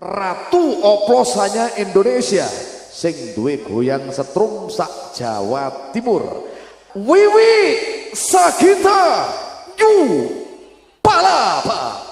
Ratu oplosannya Indonesia sing duwe goyang setrum sak Jawa Timur. Wiwi Sagita Yu Palapa.